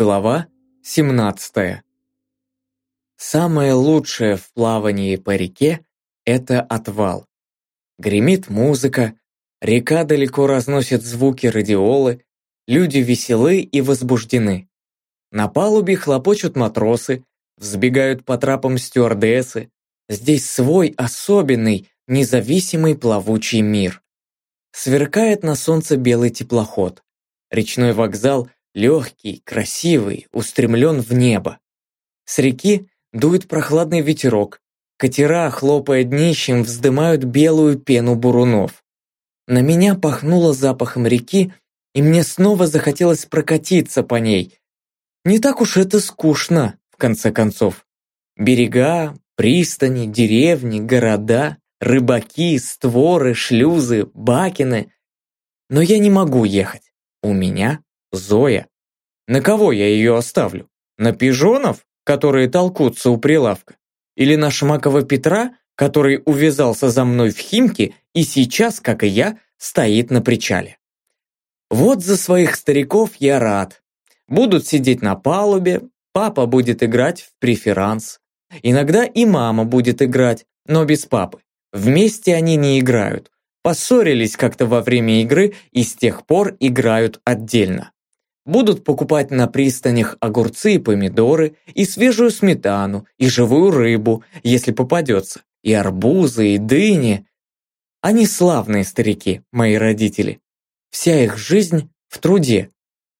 Глава 17. Самое лучшее в плавании по реке – это отвал. Гремит музыка, река далеко разносит звуки радиолы, люди веселы и возбуждены. На палубе хлопочут матросы, взбегают по трапам стюардессы. Здесь свой особенный, независимый плавучий мир. Сверкает на солнце белый теплоход. Речной вокзал – легкий, красивый, устремлен в небо. С реки дует прохладный ветерок, катера, хлопая днищем, вздымают белую пену бурунов. На меня пахнуло запахом реки, и мне снова захотелось прокатиться по ней. Не так уж это скучно, в конце концов. Берега, пристани, деревни, города, рыбаки, створы, шлюзы, бакины. Но я не могу ехать. У меня Зоя. На кого я ее оставлю? На пижонов, которые толкутся у прилавка? Или на Шмакова Петра, который увязался за мной в Химке и сейчас, как и я, стоит на причале? Вот за своих стариков я рад. Будут сидеть на палубе, папа будет играть в преферанс. Иногда и мама будет играть, но без папы. Вместе они не играют. Поссорились как-то во время игры и с тех пор играют отдельно. Будут покупать на пристанях огурцы и помидоры, и свежую сметану, и живую рыбу, если попадется, и арбузы, и дыни. Они славные старики, мои родители. Вся их жизнь в труде.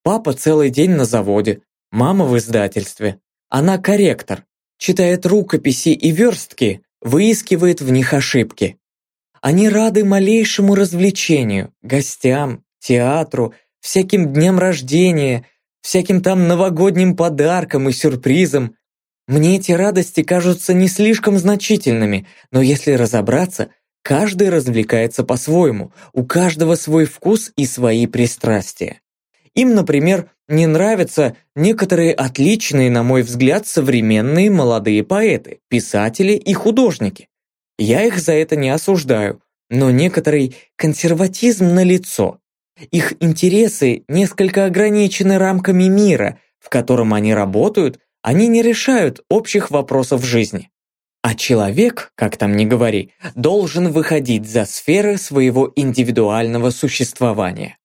Папа целый день на заводе, мама в издательстве. Она корректор, читает рукописи и верстки, выискивает в них ошибки. Они рады малейшему развлечению, гостям, театру, всяким дням рождения, всяким там новогодним подаркам и сюрпризам. Мне эти радости кажутся не слишком значительными, но если разобраться, каждый развлекается по-своему, у каждого свой вкус и свои пристрастия. Им, например, не нравятся некоторые отличные, на мой взгляд, современные молодые поэты, писатели и художники. Я их за это не осуждаю, но некоторый консерватизм на лицо. Их интересы несколько ограничены рамками мира, в котором они работают, они не решают общих вопросов жизни. А человек, как там ни говори, должен выходить за сферы своего индивидуального существования.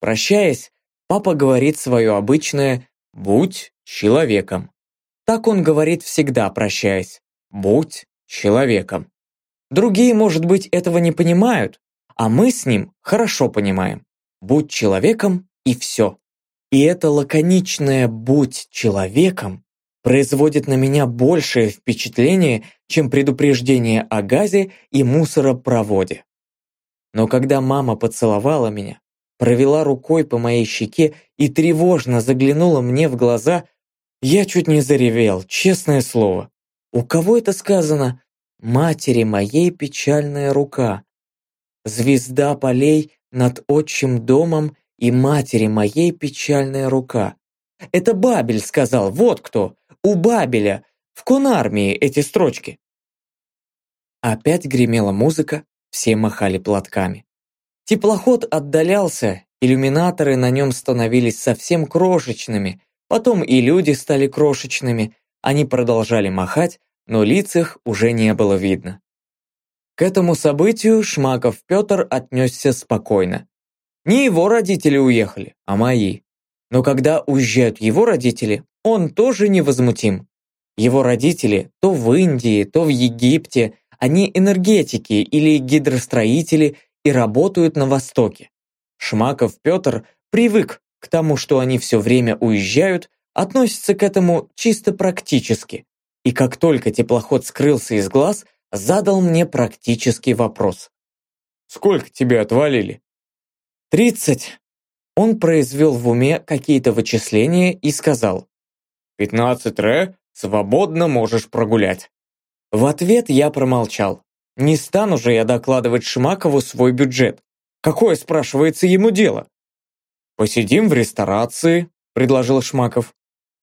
Прощаясь, папа говорит свое обычное «будь человеком». Так он говорит всегда, прощаясь «будь человеком». Другие, может быть, этого не понимают, а мы с ним хорошо понимаем. Будь человеком и все. И это лаконичное «будь человеком» производит на меня большее впечатление, чем предупреждение о газе и мусоропроводе. Но когда мама поцеловала меня, провела рукой по моей щеке и тревожно заглянула мне в глаза, я чуть не заревел, честное слово. У кого это сказано? Матери моей печальная рука. Звезда полей над отчим домом и матери моей печальная рука. Это Бабель сказал, вот кто. У Бабеля, в конармии эти строчки. Опять гремела музыка, все махали платками. Теплоход отдалялся, иллюминаторы на нем становились совсем крошечными, потом и люди стали крошечными, они продолжали махать, но лиц их уже не было видно. К этому событию Шмаков Петр отнесся спокойно. Не его родители уехали, а мои. Но когда уезжают его родители, он тоже невозмутим. Его родители то в Индии, то в Египте, они энергетики или гидростроители и работают на Востоке. Шмаков Петр привык к тому, что они все время уезжают, относится к этому чисто практически. И как только теплоход скрылся из глаз, задал мне практический вопрос. «Сколько тебе отвалили?» «Тридцать». Он произвел в уме какие-то вычисления и сказал. «Пятнадцать ре, свободно можешь прогулять». В ответ я промолчал. Не стану же я докладывать Шмакову свой бюджет. Какое, спрашивается, ему дело? «Посидим в ресторации», — предложил Шмаков.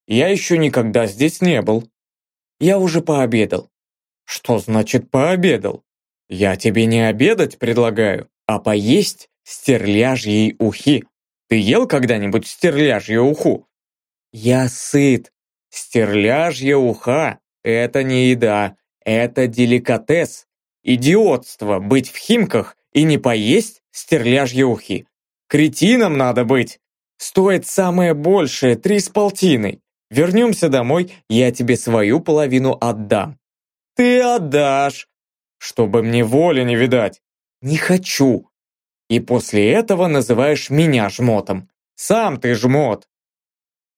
«Я еще никогда здесь не был». Я уже пообедал. Что значит пообедал? Я тебе не обедать предлагаю, а поесть стерляжьей ухи. Ты ел когда-нибудь стерляжью уху? Я сыт. Стерляжья уха – это не еда, это деликатес. Идиотство быть в Химках и не поесть стерляжьи ухи. Кретином надо быть. Стоит самое большее, три с полтиной. Вернемся домой, я тебе свою половину отдам. Ты отдашь. Чтобы мне воли не видать. Не хочу. И после этого называешь меня жмотом. Сам ты жмот.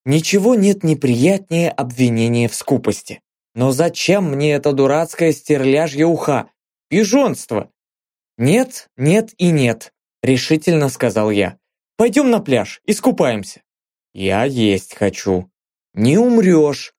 Ничего нет неприятнее обвинения в скупости. Но зачем мне это дурацкое стерляжье уха? Пижонство. Нет, нет и нет, решительно сказал я. Пойдем на пляж, искупаемся. Я есть хочу. Не умрешь.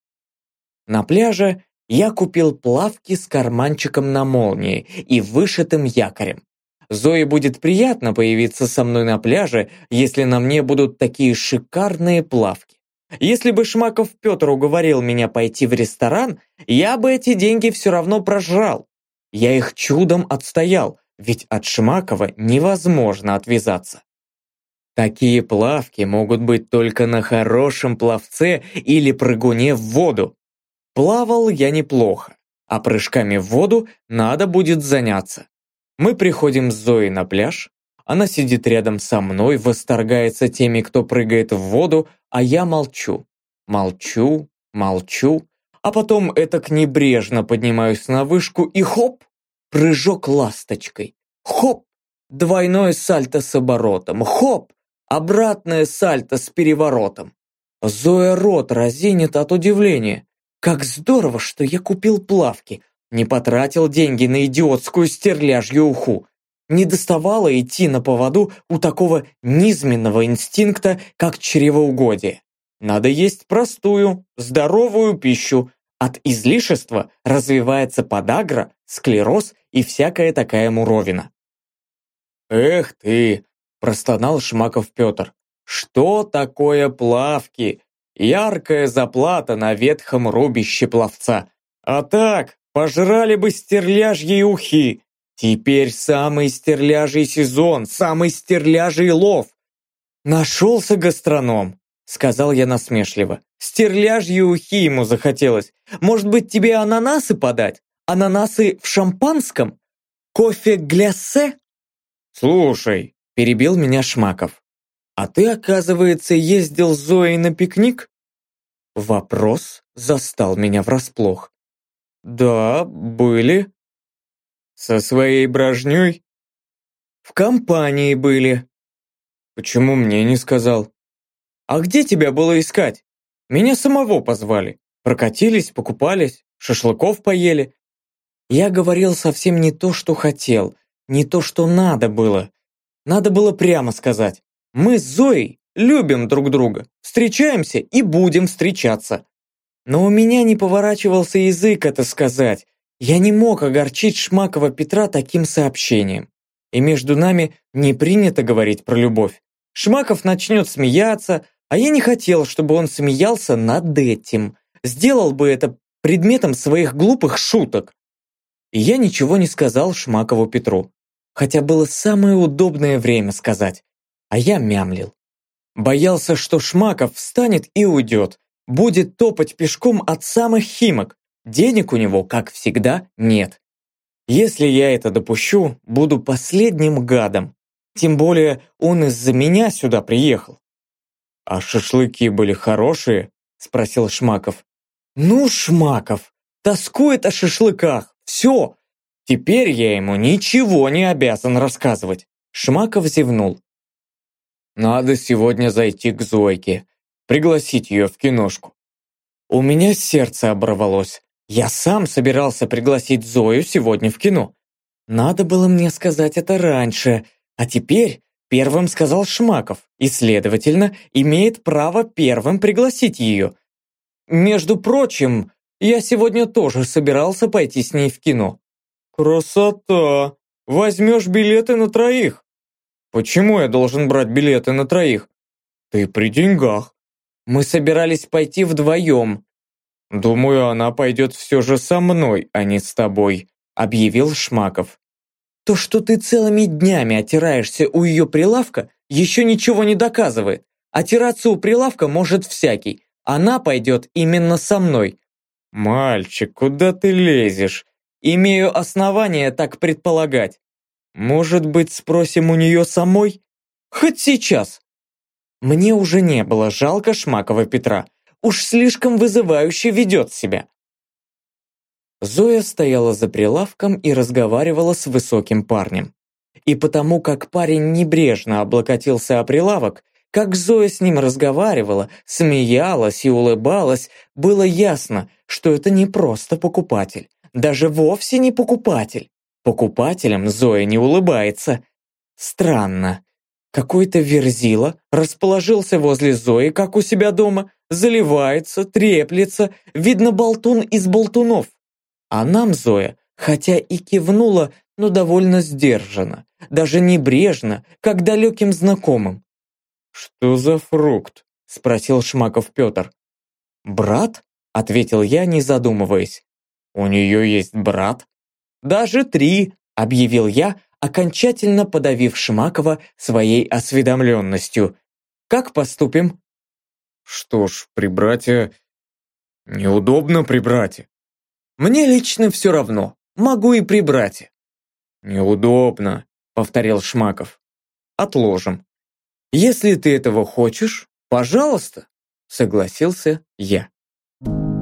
На пляже я купил плавки с карманчиком на молнии и вышитым якорем. Зое будет приятно появиться со мной на пляже, если на мне будут такие шикарные плавки. Если бы Шмаков Петр уговорил меня пойти в ресторан, я бы эти деньги все равно прожрал. Я их чудом отстоял, ведь от Шмакова невозможно отвязаться. Такие плавки могут быть только на хорошем пловце или прыгуне в воду. Плавал я неплохо, а прыжками в воду надо будет заняться. Мы приходим с Зоей на пляж, она сидит рядом со мной, восторгается теми, кто прыгает в воду, а я молчу. Молчу, молчу, а потом этак небрежно поднимаюсь на вышку и хоп, прыжок ласточкой. Хоп, двойное сальто с оборотом. Хоп, обратное сальто с переворотом. Зоя рот разинет от удивления. Как здорово, что я купил плавки, не потратил деньги на идиотскую стерляжью уху не доставало идти на поводу у такого низменного инстинкта, как чревоугодие. Надо есть простую, здоровую пищу. От излишества развивается подагра, склероз и всякая такая муровина. «Эх ты!» – простонал Шмаков Петр. «Что такое плавки? Яркая заплата на ветхом рубище пловца. А так, пожрали бы стерляжьи ухи, Теперь самый стерляжий сезон, самый стерляжий лов. Нашелся гастроном, сказал я насмешливо. Стерляжьи ухи ему захотелось. Может быть, тебе ананасы подать? Ананасы в шампанском? Кофе гляссе? Слушай, перебил меня Шмаков. А ты, оказывается, ездил с Зоей на пикник? Вопрос застал меня врасплох. Да, были, со своей брожней? В компании были. Почему мне не сказал? А где тебя было искать? Меня самого позвали. Прокатились, покупались, шашлыков поели. Я говорил совсем не то, что хотел, не то, что надо было. Надо было прямо сказать. Мы с Зоей любим друг друга, встречаемся и будем встречаться. Но у меня не поворачивался язык это сказать, я не мог огорчить Шмакова Петра таким сообщением. И между нами не принято говорить про любовь. Шмаков начнет смеяться, а я не хотел, чтобы он смеялся над этим. Сделал бы это предметом своих глупых шуток. И я ничего не сказал Шмакову Петру. Хотя было самое удобное время сказать. А я мямлил. Боялся, что Шмаков встанет и уйдет. Будет топать пешком от самых химок. Денег у него, как всегда, нет. Если я это допущу, буду последним гадом. Тем более он из-за меня сюда приехал. «А шашлыки были хорошие?» – спросил Шмаков. «Ну, Шмаков, тоскует о шашлыках, все. Теперь я ему ничего не обязан рассказывать». Шмаков зевнул. «Надо сегодня зайти к Зойке, пригласить ее в киношку. У меня сердце оборвалось. Я сам собирался пригласить Зою сегодня в кино. Надо было мне сказать это раньше, а теперь первым сказал Шмаков и, следовательно, имеет право первым пригласить ее. Между прочим, я сегодня тоже собирался пойти с ней в кино. Красота! Возьмешь билеты на троих. Почему я должен брать билеты на троих? Ты при деньгах. Мы собирались пойти вдвоем, «Думаю, она пойдет все же со мной, а не с тобой», объявил Шмаков. «То, что ты целыми днями отираешься у ее прилавка, еще ничего не доказывает. Отираться у прилавка может всякий, Она пойдет именно со мной. Мальчик, куда ты лезешь? Имею основания так предполагать. Может быть, спросим у нее самой? Хоть сейчас. Мне уже не было жалко Шмакова Петра. Уж слишком вызывающе ведет себя. Зоя стояла за прилавком и разговаривала с высоким парнем. И потому как парень небрежно облокотился о прилавок, как Зоя с ним разговаривала, смеялась и улыбалась, было ясно, что это не просто покупатель, даже вовсе не покупатель. Покупателям Зоя не улыбается. Странно. Какой-то верзила расположился возле Зои, как у себя дома, заливается, треплется, видно болтун из болтунов. А нам Зоя, хотя и кивнула, но довольно сдержанно, даже небрежно, как далеким знакомым. «Что за фрукт?» – спросил Шмаков Петр. «Брат?» – ответил я, не задумываясь. «У нее есть брат?» «Даже три!» – объявил я, окончательно подавив Шмакова своей осведомленностью. «Как поступим?» «Что ж, при брате... неудобно при брате». «Мне лично все равно. Могу и при брате». «Неудобно», — повторил Шмаков. «Отложим. Если ты этого хочешь, пожалуйста», — согласился я. Thank you